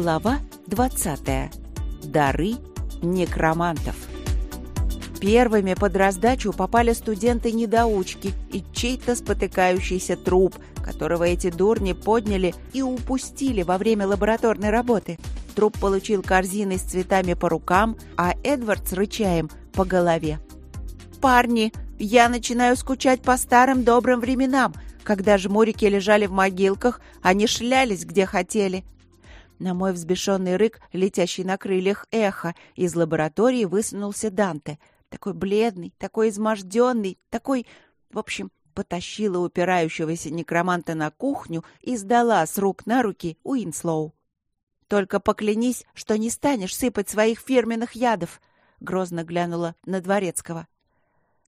Глава 20. Дары некромантов. Первыми под раздачу попали студенты-недоучки и чей-то спотыкающийся труп, которого эти дурни подняли и упустили во время лабораторной работы. Труп получил корзины с цветами по рукам, а Эдвард с рычаем по голове. «Парни, я начинаю скучать по старым добрым временам, когда жмурики лежали в могилках, они шлялись где хотели». На мой взбешенный рык, летящий на крыльях эхо, из лаборатории высунулся Данте. Такой бледный, такой изможденный, такой... В общем, потащила упирающегося некроманта на кухню и сдала с рук на руки Уинслоу. «Только поклянись, что не станешь сыпать своих фирменных ядов!» — грозно глянула на Дворецкого.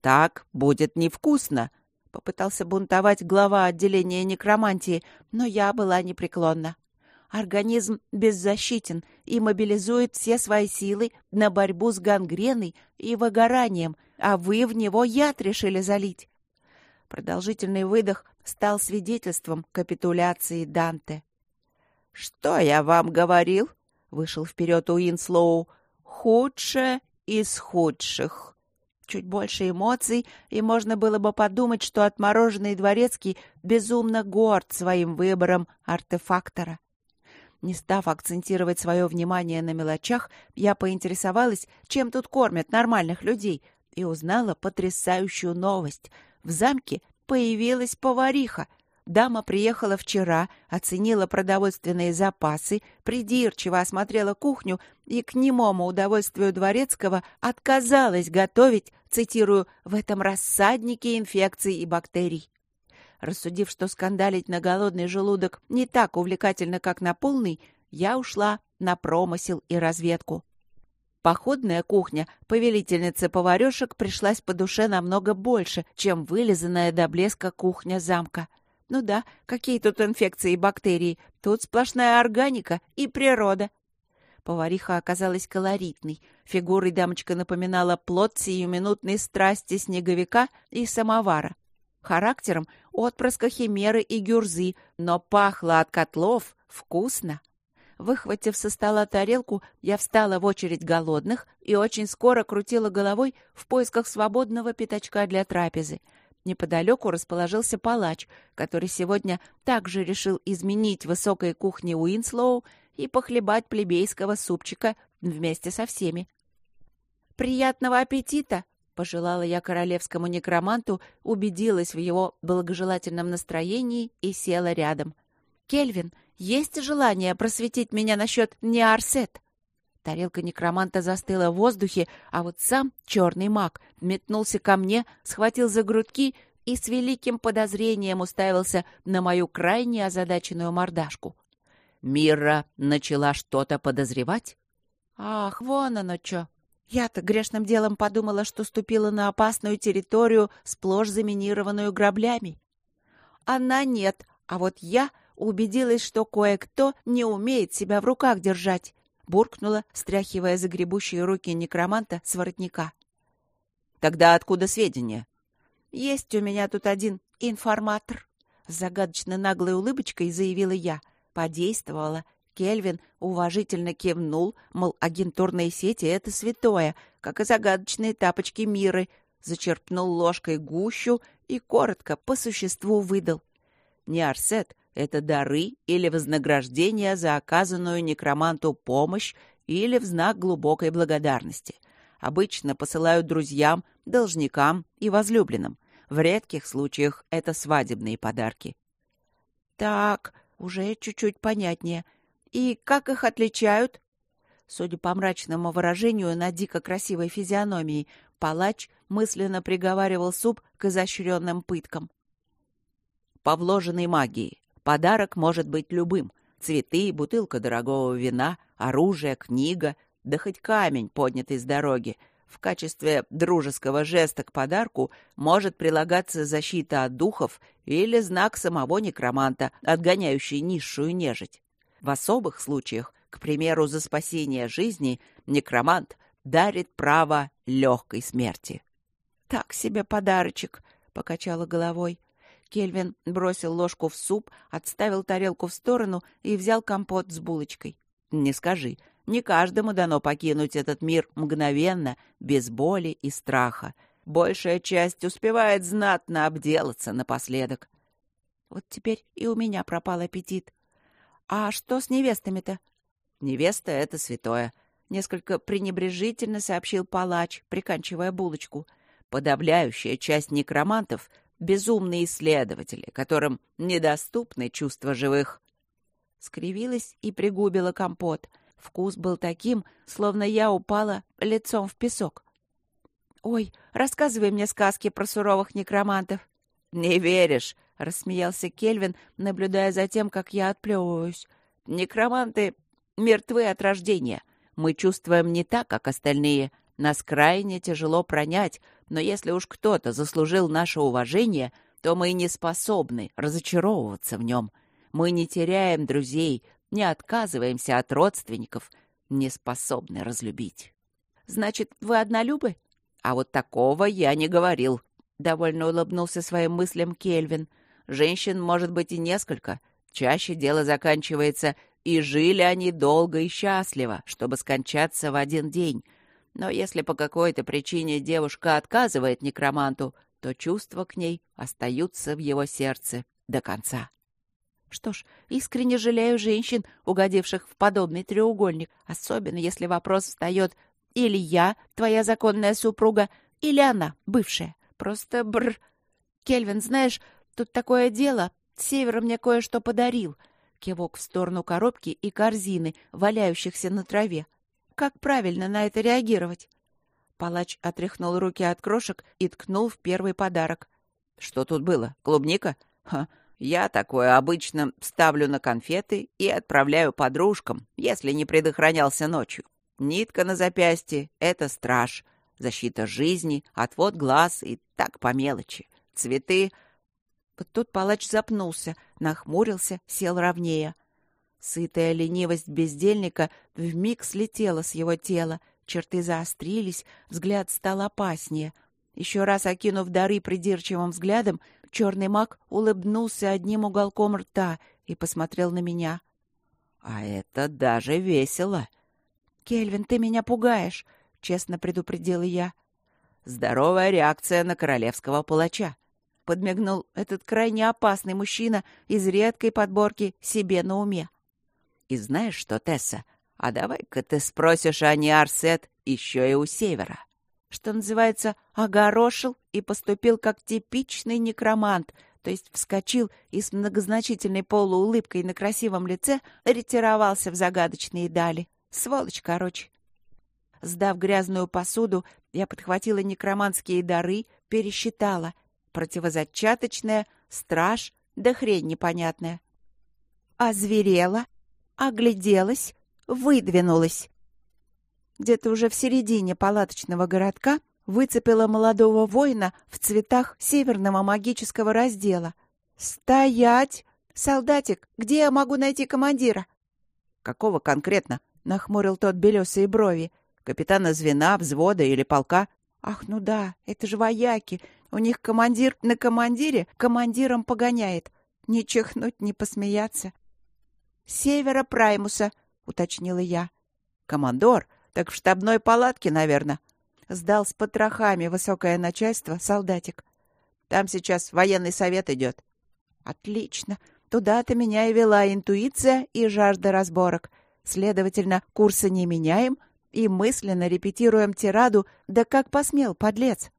«Так будет невкусно!» — попытался бунтовать глава отделения некромантии, но я была непреклонна. Организм беззащитен и мобилизует все свои силы на борьбу с гангреной и выгоранием, а вы в него яд решили залить. Продолжительный выдох стал свидетельством капитуляции Данте. «Что я вам говорил?» — вышел вперед Уинслоу. «Худшее из худших». Чуть больше эмоций, и можно было бы подумать, что отмороженный дворецкий безумно горд своим выбором артефактора. Не став акцентировать свое внимание на мелочах, я поинтересовалась, чем тут кормят нормальных людей, и узнала потрясающую новость. В замке появилась повариха. Дама приехала вчера, оценила продовольственные запасы, придирчиво осмотрела кухню и к немому удовольствию дворецкого отказалась готовить, цитирую, «в этом рассаднике инфекций и бактерий». Рассудив, что скандалить на голодный желудок не так увлекательно, как на полный, я ушла на промысел и разведку. Походная кухня повелительницы поварешек пришлась по душе намного больше, чем вылизанная до блеска кухня замка. Ну да, какие тут инфекции и бактерии? Тут сплошная органика и природа. Повариха оказалась колоритной. Фигурой дамочка напоминала плод сиюминутной страсти снеговика и самовара характером отпрыска химеры и гюрзы, но пахло от котлов вкусно. Выхватив со стола тарелку, я встала в очередь голодных и очень скоро крутила головой в поисках свободного пятачка для трапезы. Неподалеку расположился палач, который сегодня также решил изменить высокой кухне Уинслоу и похлебать плебейского супчика вместе со всеми. «Приятного аппетита!» Пожелала я королевскому некроманту, убедилась в его благожелательном настроении и села рядом. «Кельвин, есть желание просветить меня насчет Неарсет?» Тарелка некроманта застыла в воздухе, а вот сам черный маг метнулся ко мне, схватил за грудки и с великим подозрением уставился на мою крайне озадаченную мордашку. «Мира начала что-то подозревать?» «Ах, вон оно что!» Я-то грешным делом подумала, что ступила на опасную территорию, сплошь заминированную граблями. Она нет, а вот я убедилась, что кое-кто не умеет себя в руках держать, буркнула, стряхивая загребущие руки некроманта с воротника. Тогда откуда сведения? Есть у меня тут один информатор, с загадочно наглой улыбочкой заявила я. Подействовала, Кельвин уважительно кивнул, мол, агентурные сети — это святое, как и загадочные тапочки Миры, зачерпнул ложкой гущу и коротко, по существу, выдал. Не Арсет — это дары или вознаграждение за оказанную некроманту помощь или в знак глубокой благодарности. Обычно посылают друзьям, должникам и возлюбленным. В редких случаях это свадебные подарки. Так, уже чуть-чуть понятнее — и как их отличают? Судя по мрачному выражению на дико красивой физиономии, палач мысленно приговаривал суп к изощренным пыткам. По вложенной магии. Подарок может быть любым. Цветы, бутылка дорогого вина, оружие, книга, да хоть камень, поднятый с дороги. В качестве дружеского жеста к подарку может прилагаться защита от духов или знак самого некроманта, отгоняющий низшую нежить. В особых случаях, к примеру, за спасение жизни, некромант дарит право легкой смерти. «Так себе подарочек», — покачала головой. Кельвин бросил ложку в суп, отставил тарелку в сторону и взял компот с булочкой. Не скажи. Не каждому дано покинуть этот мир мгновенно, без боли и страха. Большая часть успевает знатно обделаться напоследок. Вот теперь и у меня пропал аппетит. А что с невестами-то? Невеста — это святое. Несколько пренебрежительно сообщил палач, приканчивая булочку. Подавляющая часть некромантов — безумные исследователи, которым недоступны чувства живых. Скривилась и пригубила компот. Вкус был таким, словно я упала лицом в песок. «Ой, рассказывай мне сказки про суровых некромантов». «Не веришь?» — рассмеялся Кельвин, наблюдая за тем, как я отплевываюсь. «Некроманты мертвы от рождения. Мы чувствуем не так, как остальные. Нас крайне тяжело пронять, но если уж кто-то заслужил наше уважение, то мы не способны разочаровываться в нем. Мы не теряем друзей, не отказываемся от родственников, не способны разлюбить. Значит, вы однолюбы? А вот такого я не говорил. Довольно улыбнулся своим мыслям Кельвин. Женщин может быть и несколько. Чаще дело заканчивается, и жили они долго и счастливо, чтобы скончаться в один день. Но если по какой-то причине девушка отказывает некроманту, то чувства к ней остаются в его сердце до конца. Что ж, искренне жалею женщин, угодивших в подобный треугольник, особенно если вопрос встает или я, твоя законная супруга, или она, бывшая. Просто бр. Кельвин, знаешь, тут такое дело. Север мне кое-что подарил. Кивок в сторону коробки и корзины, валяющихся на траве. Как правильно на это реагировать? Палач отряхнул руки от крошек и ткнул в первый подарок. Что тут было? Клубника? Ха, я такое обычно ставлю на конфеты и отправляю подружкам, если не предохранялся ночью. Нитка на запястье — это страж, защита жизни, отвод глаз и так по мелочи. Цветы... Вот тут палач запнулся, нахмурился, сел ровнее. Сытая ленивость бездельника вмиг слетела с его тела, черты заострились, взгляд стал опаснее. Еще раз окинув дары придирчивым взглядом, черный маг улыбнулся одним уголком рта и посмотрел на меня. — А это даже весело! — Кельвин, ты меня пугаешь! — честно предупредила я. — Здоровая реакция на королевского палача! — подмигнул этот крайне опасный мужчина из редкой подборки себе на уме. — И знаешь что, Тесса, а давай-ка ты спросишь о Неарсет еще и у севера. — что называется, огорошил и поступил как типичный некромант, то есть вскочил и с многозначительной полуулыбкой на красивом лице ретировался в загадочные дали. Сволочь, короче. Сдав грязную посуду, я подхватила некроманские дары, пересчитала. Противозачаточная, страж, да хрень непонятная. Озверела, огляделась, выдвинулась где-то уже в середине палаточного городка, выцепила молодого воина в цветах северного магического раздела. «Стоять! Солдатик, где я могу найти командира?» «Какого конкретно?» — нахмурил тот белесые брови. «Капитана звена, взвода или полка?» «Ах, ну да, это же вояки. У них командир на командире командиром погоняет. Не чихнуть, не посмеяться». «Севера Праймуса», — уточнила я. «Командор, так в штабной палатке, наверное. Сдал с потрохами высокое начальство солдатик. Там сейчас военный совет идет. Отлично. Туда-то меня и вела интуиция и жажда разборок. Следовательно, курсы не меняем и мысленно репетируем тираду «Да как посмел, подлец!».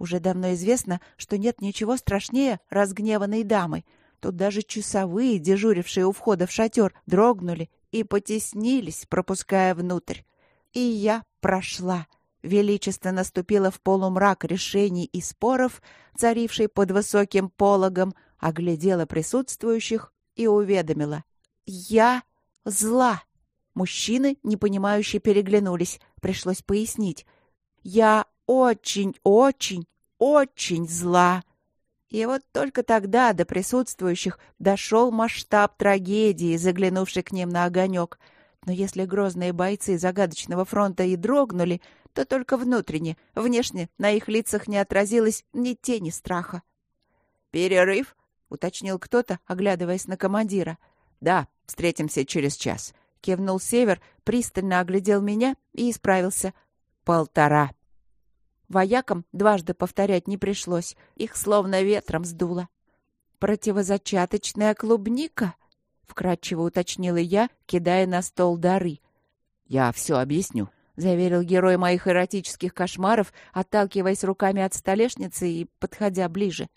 Уже давно известно, что нет ничего страшнее разгневанной дамы. Тут даже часовые, дежурившие у входа в шатер, дрогнули и потеснились, пропуская внутрь. И я прошла. Величество наступило в полумрак решений и споров, царивший под высоким пологом, оглядела присутствующих и уведомила. «Я зла!» Мужчины, непонимающе переглянулись. Пришлось пояснить. «Я очень, очень, очень зла!» И вот только тогда до присутствующих дошел масштаб трагедии, заглянувший к ним на огонек — но если грозные бойцы загадочного фронта и дрогнули, то только внутренне, внешне на их лицах не отразилось ни тени страха. «Перерыв?» — уточнил кто-то, оглядываясь на командира. «Да, встретимся через час. — кивнул Север, пристально оглядел меня и исправился. «Полтора». Воякам дважды повторять не пришлось, их словно ветром сдуло. «Противозачаточная клубника?» — вкратчиво уточнила я, кидая на стол дары. «Я все объясню», — заверил герой моих эротических кошмаров, отталкиваясь руками от столешницы и подходя ближе.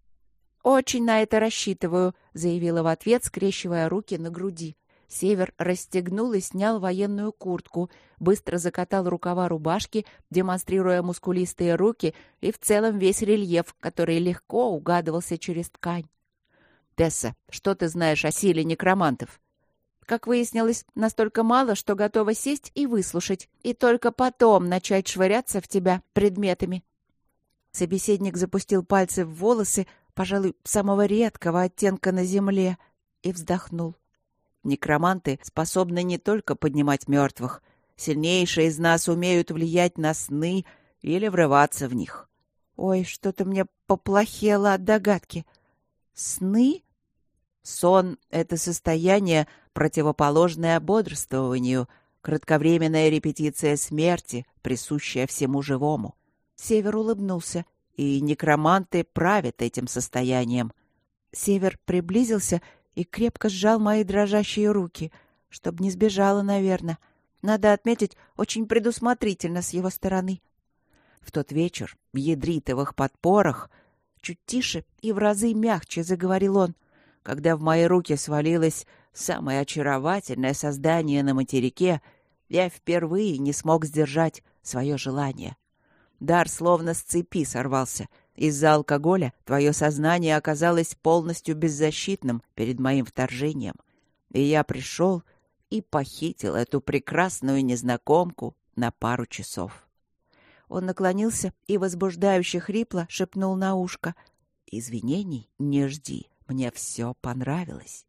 «Очень на это рассчитываю», — заявила в ответ, скрещивая руки на груди. Север расстегнул и снял военную куртку, быстро закатал рукава рубашки, демонстрируя мускулистые руки и в целом весь рельеф, который легко угадывался через ткань. «Тесса, что ты знаешь о силе некромантов?» Как выяснилось, настолько мало, что готова сесть и выслушать, и только потом начать швыряться в тебя предметами. Собеседник запустил пальцы в волосы, пожалуй, самого редкого оттенка на земле, и вздохнул. Некроманты способны не только поднимать мертвых. Сильнейшие из нас умеют влиять на сны или врываться в них. Ой, что-то мне поплохело от догадки. Сны? Сон — это состояние, противоположное бодрствованию, кратковременная репетиция смерти, присущая всему живому. Север улыбнулся. И некроманты правят этим состоянием. Север приблизился и крепко сжал мои дрожащие руки, чтобы не сбежала, наверное. Надо отметить, очень предусмотрительно с его стороны. В тот вечер в ядритовых подпорах чуть тише и в разы мягче заговорил он, когда в мои руки свалилось самое очаровательное создание на материке, я впервые не смог сдержать свое желание. Дар словно с цепи сорвался — из-за алкоголя твое сознание оказалось полностью беззащитным перед моим вторжением. И я пришел и похитил эту прекрасную незнакомку на пару часов. Он наклонился и возбуждающе хрипло шепнул на ушко. «Извинений не жди, мне все понравилось».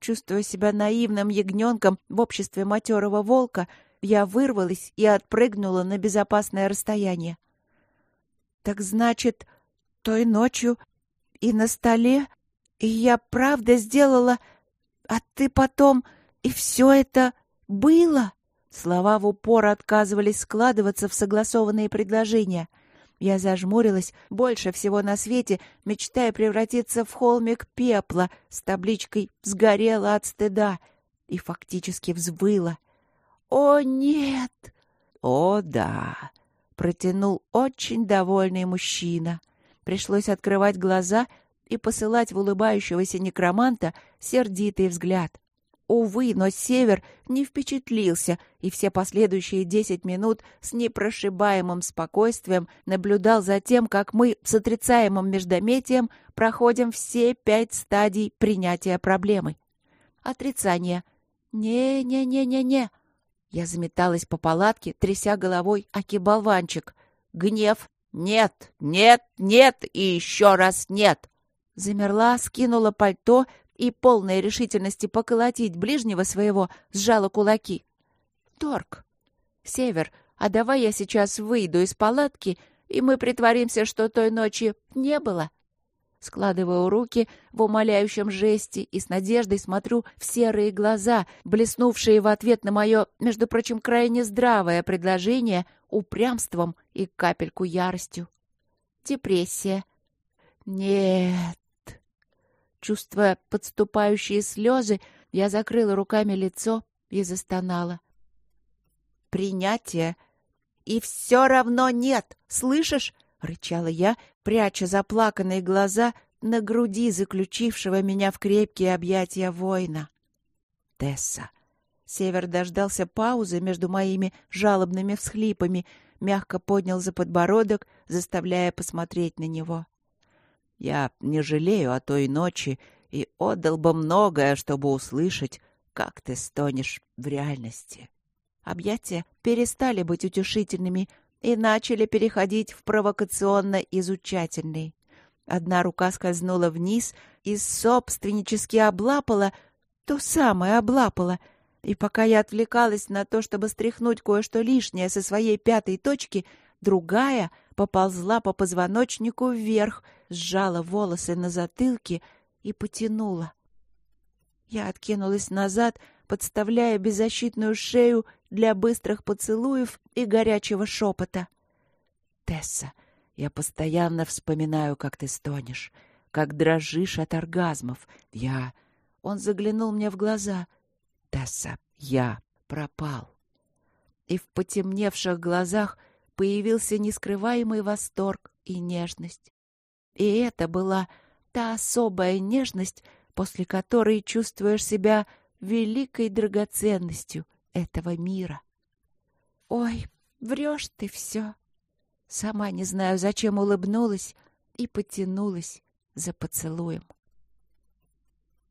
Чувствуя себя наивным ягненком в обществе матерого волка, я вырвалась и отпрыгнула на безопасное расстояние. «Так значит, той ночью и на столе, и я правда сделала, а ты потом, и все это было?» Слова в упор отказывались складываться в согласованные предложения. Я зажмурилась больше всего на свете, мечтая превратиться в холмик пепла с табличкой «Сгорела от стыда» и фактически взвыла. «О, нет!» «О, да!» — протянул очень довольный мужчина. Пришлось открывать глаза и посылать в улыбающегося некроманта сердитый взгляд. Увы, но Север не впечатлился, и все последующие десять минут с непрошибаемым спокойствием наблюдал за тем, как мы с отрицаемым междометием проходим все пять стадий принятия проблемы. Отрицание. «Не-не-не-не-не». Я заметалась по палатке, тряся головой аки-болванчик. Гнев. «Нет, нет, нет и еще раз нет!» Замерла, скинула пальто и, полной решительности поколотить ближнего своего, сжала кулаки. «Торг! Север, а давай я сейчас выйду из палатки, и мы притворимся, что той ночи не было?» Складываю руки в умоляющем жесте и с надеждой смотрю в серые глаза, блеснувшие в ответ на мое, между прочим, крайне здравое предложение упрямством и капельку яростью. Депрессия. Нет. Чувствуя подступающие слезы, я закрыла руками лицо и застонала. Принятие. И все равно нет, слышишь? — рычала я, пряча заплаканные глаза на груди заключившего меня в крепкие объятия воина. «Тесса!» Север дождался паузы между моими жалобными всхлипами, мягко поднял за подбородок, заставляя посмотреть на него. «Я не жалею о той ночи и отдал бы многое, чтобы услышать, как ты стонешь в реальности». Объятия перестали быть утешительными, и начали переходить в провокационно-изучательный. Одна рука скользнула вниз и собственнически облапала, то самое облапала, и пока я отвлекалась на то, чтобы стряхнуть кое-что лишнее со своей пятой точки, другая поползла по позвоночнику вверх, сжала волосы на затылке и потянула. Я откинулась назад, подставляя беззащитную шею для быстрых поцелуев и горячего шепота. «Тесса, я постоянно вспоминаю, как ты стонешь, как дрожишь от оргазмов. Я...» Он заглянул мне в глаза. «Тесса, я пропал». И в потемневших глазах появился нескрываемый восторг и нежность. И это была та особая нежность, после которой чувствуешь себя великой драгоценностью этого мира. «Ой, врешь ты все!» Сама не знаю, зачем улыбнулась и потянулась за поцелуем.